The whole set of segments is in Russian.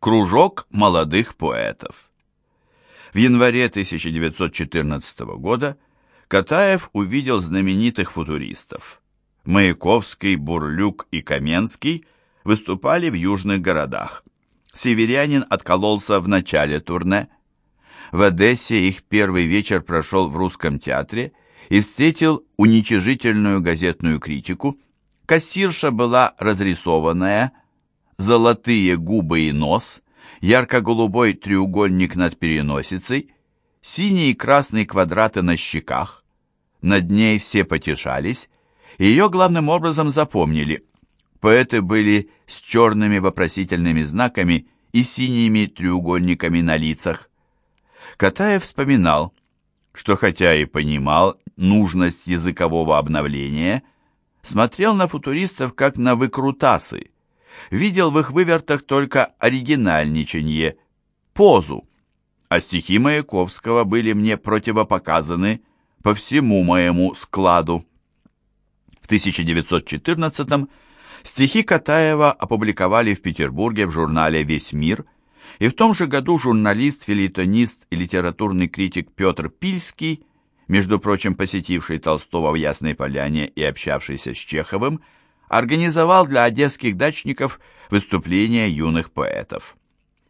Кружок молодых поэтов. В январе 1914 года Катаев увидел знаменитых футуристов. Маяковский, Бурлюк и Каменский выступали в южных городах. Северянин откололся в начале турне. В Одессе их первый вечер прошел в русском театре и встретил уничижительную газетную критику. Кассирша была разрисованная, золотые губы и нос, ярко-голубой треугольник над переносицей, синие и красные квадраты на щеках. Над ней все потешались, ее главным образом запомнили. Поэты были с черными вопросительными знаками и синими треугольниками на лицах. Катаев вспоминал, что хотя и понимал нужность языкового обновления, смотрел на футуристов как на выкрутасы, видел в их вывертах только оригинальничанье, позу, а стихи Маяковского были мне противопоказаны по всему моему складу. В 1914 стихи Катаева опубликовали в Петербурге в журнале «Весь мир», и в том же году журналист, филитонист и литературный критик Петр Пильский, между прочим, посетивший Толстого в Ясной Поляне и общавшийся с Чеховым, организовал для одесских дачников выступления юных поэтов.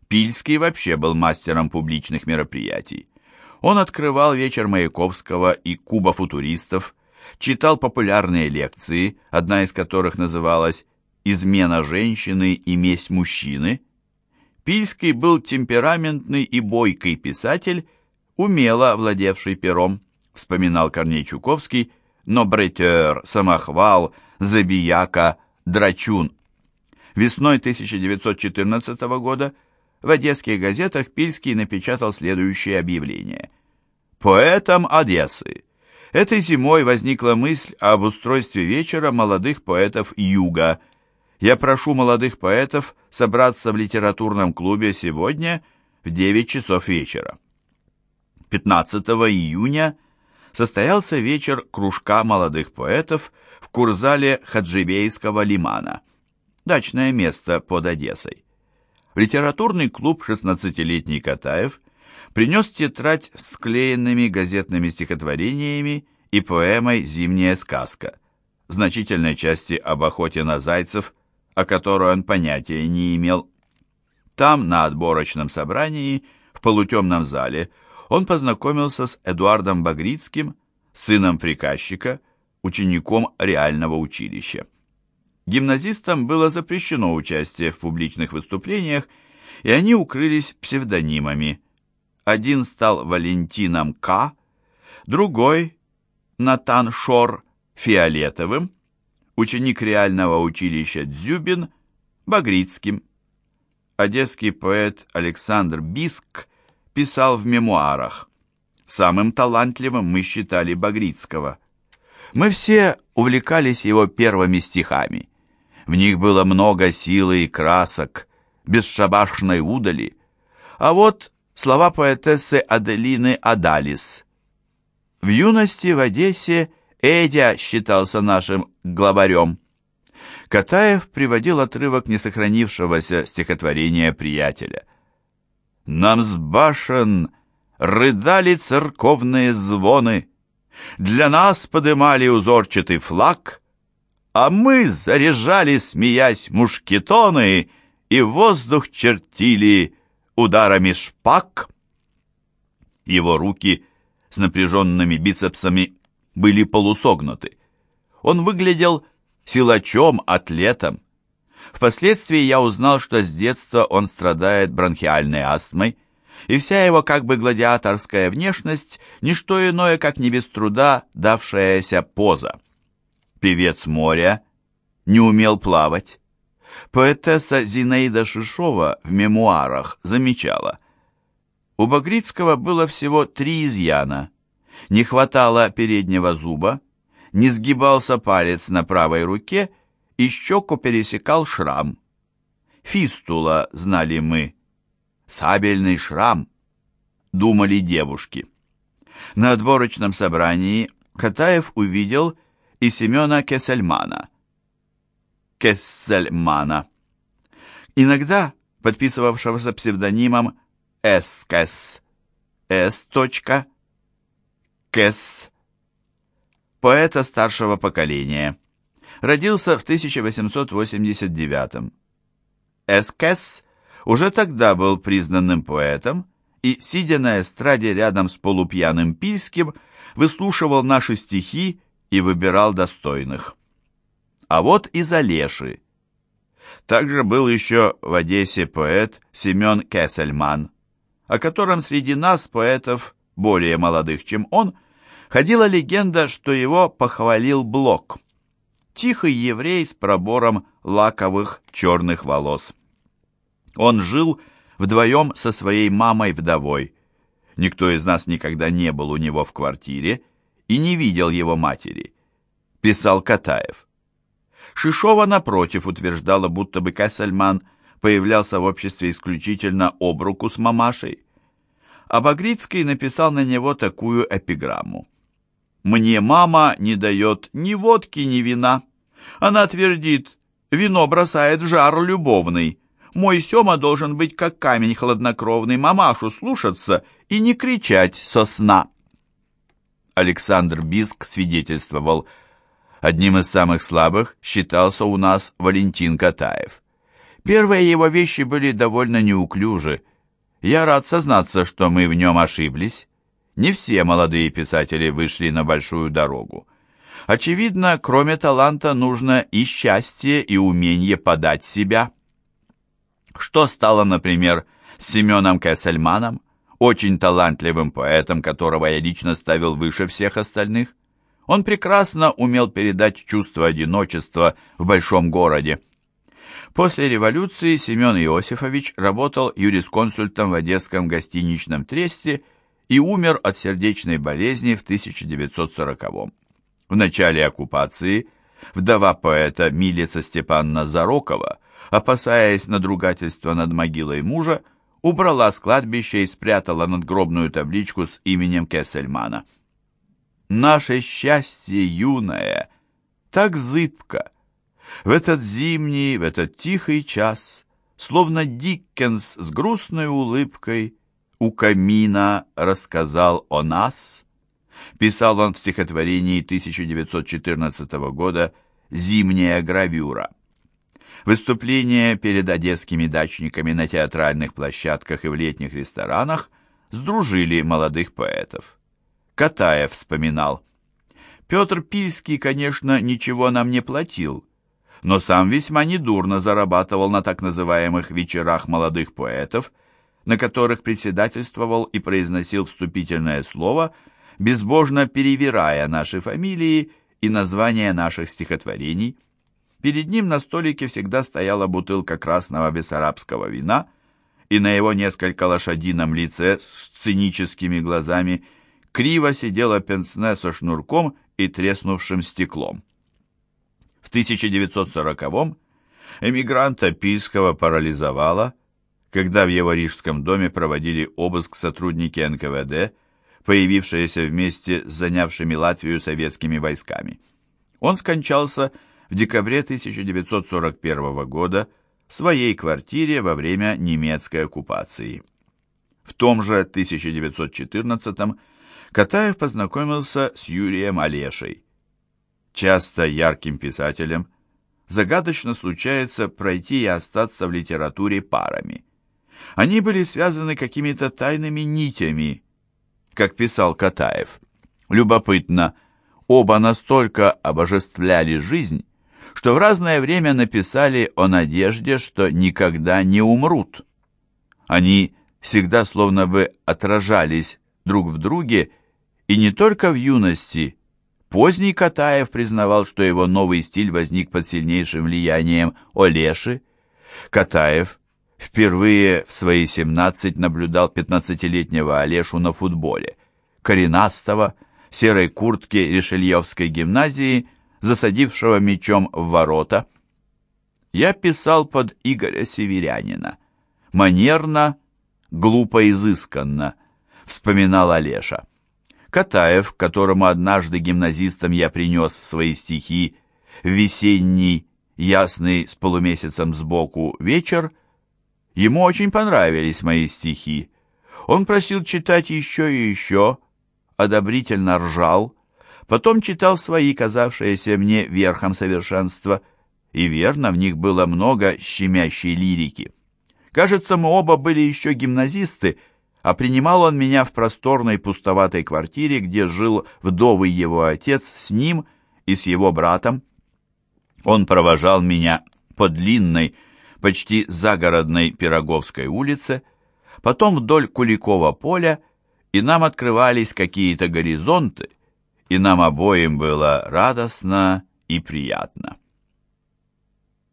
Пильский вообще был мастером публичных мероприятий. Он открывал вечер Маяковского и Куба футуристов, читал популярные лекции, одна из которых называлась «Измена женщины и месть мужчины». Пильский был темпераментный и бойкий писатель, умело владевший пером, вспоминал Корней Чуковский, но бретер, самохвал – Забияка, Драчун. Весной 1914 года в одесских газетах Пильский напечатал следующее объявление. «Поэтам Одессы. Этой зимой возникла мысль об устройстве вечера молодых поэтов Юга. Я прошу молодых поэтов собраться в литературном клубе сегодня в 9 часов вечера». 15 июня состоялся вечер кружка молодых поэтов в Курзале Хаджибейского лимана, дачное место под Одессой. В литературный клуб 16-летний Катаев принес тетрадь с склеенными газетными стихотворениями и поэмой «Зимняя сказка», в значительной части об охоте на зайцев, о которой он понятия не имел. Там, на отборочном собрании, в полутемном зале, он познакомился с Эдуардом Багрицким, сыном приказчика, учеником реального училища. Гимназистам было запрещено участие в публичных выступлениях, и они укрылись псевдонимами. Один стал Валентином К., другой – Натан Шор Фиолетовым, ученик реального училища Дзюбин – Багрицким. Одесский поэт Александр Биск писал в мемуарах. Самым талантливым мы считали Багрицкого. Мы все увлекались его первыми стихами. В них было много силы и красок, бесшабашной удали. А вот слова поэтессы Аделины Адалис. В юности в Одессе Эдя считался нашим главарем. Катаев приводил отрывок несохранившегося стихотворения приятеля. «Нам с башен рыдали церковные звоны, для нас подымали узорчатый флаг, а мы заряжали, смеясь, мушкетоны и воздух чертили ударами шпаг. Его руки с напряженными бицепсами были полусогнуты. Он выглядел силачом, атлетом. Впоследствии я узнал, что с детства он страдает бронхиальной астмой, и вся его как бы гладиаторская внешность – ничто иное, как не без труда давшаяся поза. Певец моря не умел плавать. Поэтесса Зинаида Шишова в мемуарах замечала. У Багрицкого было всего три изъяна. Не хватало переднего зуба, не сгибался палец на правой руке и щеку пересекал шрам. Фистула, знали мы, сабельный шрам, думали девушки. На отборочном собрании Катаев увидел и Семена Кессельмана. Кессельмана. Иногда подписывавшегося псевдонимом Эскес, С. Кэс, поэта старшего поколения. Родился в 1889 Эскес уже тогда был признанным поэтом и, сидя на эстраде рядом с полупьяным Пильским, выслушивал наши стихи и выбирал достойных. А вот и Залеши. Также был еще в Одессе поэт Семен Кессельман, о котором среди нас, поэтов, более молодых, чем он, ходила легенда, что его похвалил Блок. Тихий еврей с пробором лаковых черных волос. Он жил вдвоем со своей мамой-вдовой. Никто из нас никогда не был у него в квартире и не видел его матери, писал Катаев. Шишова, напротив, утверждала, будто бы Кессельман появлялся в обществе исключительно об руку с мамашей. А Багрицкий написал на него такую эпиграмму. «Мне мама не дает ни водки, ни вина. Она твердит, вино бросает в жар любовный. Мой Сема должен быть как камень хладнокровный, мамашу слушаться и не кричать со сна. Александр Биск свидетельствовал, одним из самых слабых считался у нас Валентин Катаев. Первые его вещи были довольно неуклюжи. Я рад сознаться, что мы в нем ошиблись. Не все молодые писатели вышли на большую дорогу. Очевидно, кроме таланта нужно и счастье, и умение подать себя – что стало, например, с Семеном Кессельманом, очень талантливым поэтом, которого я лично ставил выше всех остальных? Он прекрасно умел передать чувство одиночества в большом городе. После революции Семен Иосифович работал юрисконсультом в Одесском гостиничном тресте и умер от сердечной болезни в 1940-м. В начале оккупации вдова поэта Милица Степанна Зарокова опасаясь надругательства над могилой мужа, убрала с кладбища и спрятала надгробную табличку с именем Кессельмана. «Наше счастье юное, так зыбко! В этот зимний, в этот тихий час, словно Диккенс с грустной улыбкой у камина рассказал о нас», писал он в стихотворении 1914 года «Зимняя гравюра». Выступления перед одесскими дачниками на театральных площадках и в летних ресторанах сдружили молодых поэтов. Катаев вспоминал. Петр Пильский, конечно, ничего нам не платил, но сам весьма недурно зарабатывал на так называемых вечерах молодых поэтов, на которых председательствовал и произносил вступительное слово, безбожно перевирая наши фамилии и названия наших стихотворений – Перед ним на столике всегда стояла бутылка красного бессарабского вина, и на его несколько лошадином лице с циническими глазами криво сидела пенсне со шнурком и треснувшим стеклом. В 1940-м эмигранта Пильского парализовало, когда в его рижском доме проводили обыск сотрудники НКВД, появившиеся вместе с занявшими Латвию советскими войсками. Он скончался в декабре 1941 года в своей квартире во время немецкой оккупации. В том же 1914 Катаев познакомился с Юрием Олешей. Часто ярким писателем загадочно случается пройти и остаться в литературе парами. Они были связаны какими-то тайными нитями, как писал Катаев. Любопытно, оба настолько обожествляли жизнь, что в разное время написали о надежде, что никогда не умрут. Они всегда словно бы отражались друг в друге, и не только в юности. Поздний Катаев признавал, что его новый стиль возник под сильнейшим влиянием Олеши. Катаев впервые в свои 17 наблюдал 15-летнего Олешу на футболе, коренастого, в серой куртке Решельевской гимназии – засадившего мечом в ворота. Я писал под Игоря Северянина. Манерно, глупо изысканно, вспоминал Олеша. Катаев, которому однажды гимназистам я принес свои стихи весенний, ясный с полумесяцем сбоку вечер, Ему очень понравились мои стихи. Он просил читать еще и еще, одобрительно ржал, потом читал свои, казавшиеся мне верхом совершенства, и верно, в них было много щемящей лирики. Кажется, мы оба были еще гимназисты, а принимал он меня в просторной пустоватой квартире, где жил вдовый его отец с ним и с его братом. Он провожал меня по длинной, почти загородной Пироговской улице, потом вдоль Куликова поля, и нам открывались какие-то горизонты, и нам обоим было радостно и приятно.